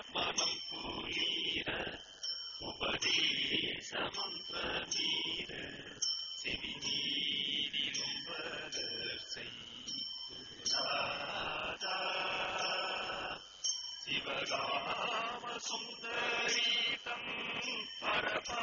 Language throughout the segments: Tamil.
ശിവനാത്മനീര ഉപദേശമം പ്രമീര செவிநீரிலும் பலர்சை சிவகாம சுந்தரீதம் பரபா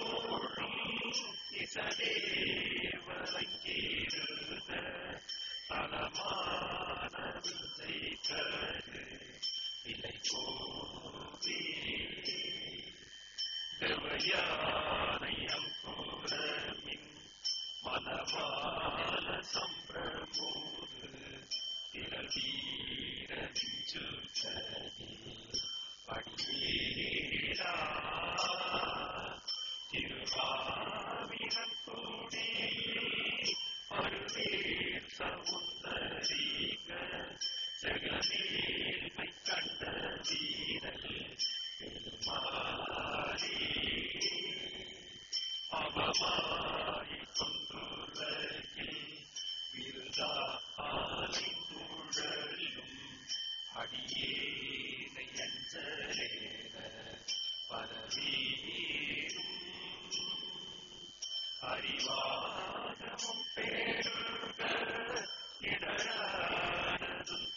தோழி இசலேவலங்கிருத தலமான தரு விலை கோவே தேவையா பேரும் இடரானதும்